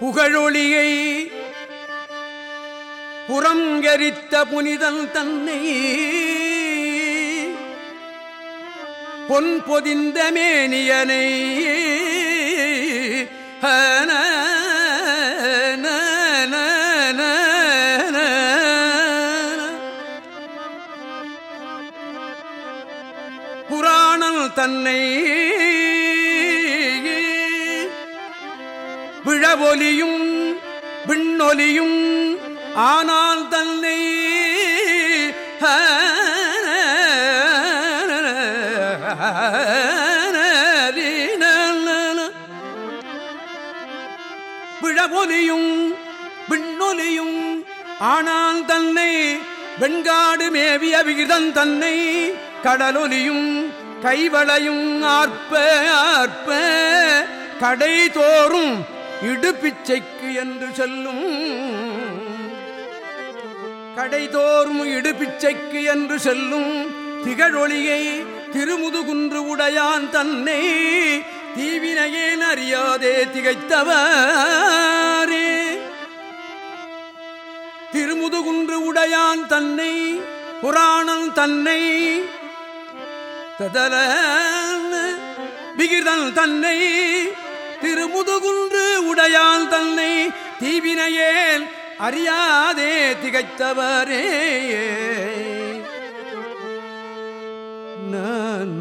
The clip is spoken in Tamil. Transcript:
புகழொளியை புறங்கரித்த புனிதன் தன்னை பொன் பொதிந்த மேனியனை புராணம் தன்னை விழவொலியும் விண்ணொலியும் ஆனால் தன்னை விழவொலியும் விண்ணொலியும் ஆனால் தன்னை வெண்காடு மேவிய விகிதம் தன்னை கடலொலியும் கைவளையும் ஆர்ப்ப ஆர்ப்ப கடை தோறும் இடுபிச்சைக்கு என்று சொல்லும். கடைதோறும் இடுபிச்சைக்கு என்று செல்லும். திகழொளியை திருமுதுகுன்று உடையான் தன்னை தீவினையேன் அறியாதே திகைத்தவரே. திருமுதுகுன்று உடையான் தன்னை புராணம் தன்னை ததல விகிதன் தன்னை திருமுதுகுன்று தீவினையேல் அறியாதே திகைத்தவரே. நான்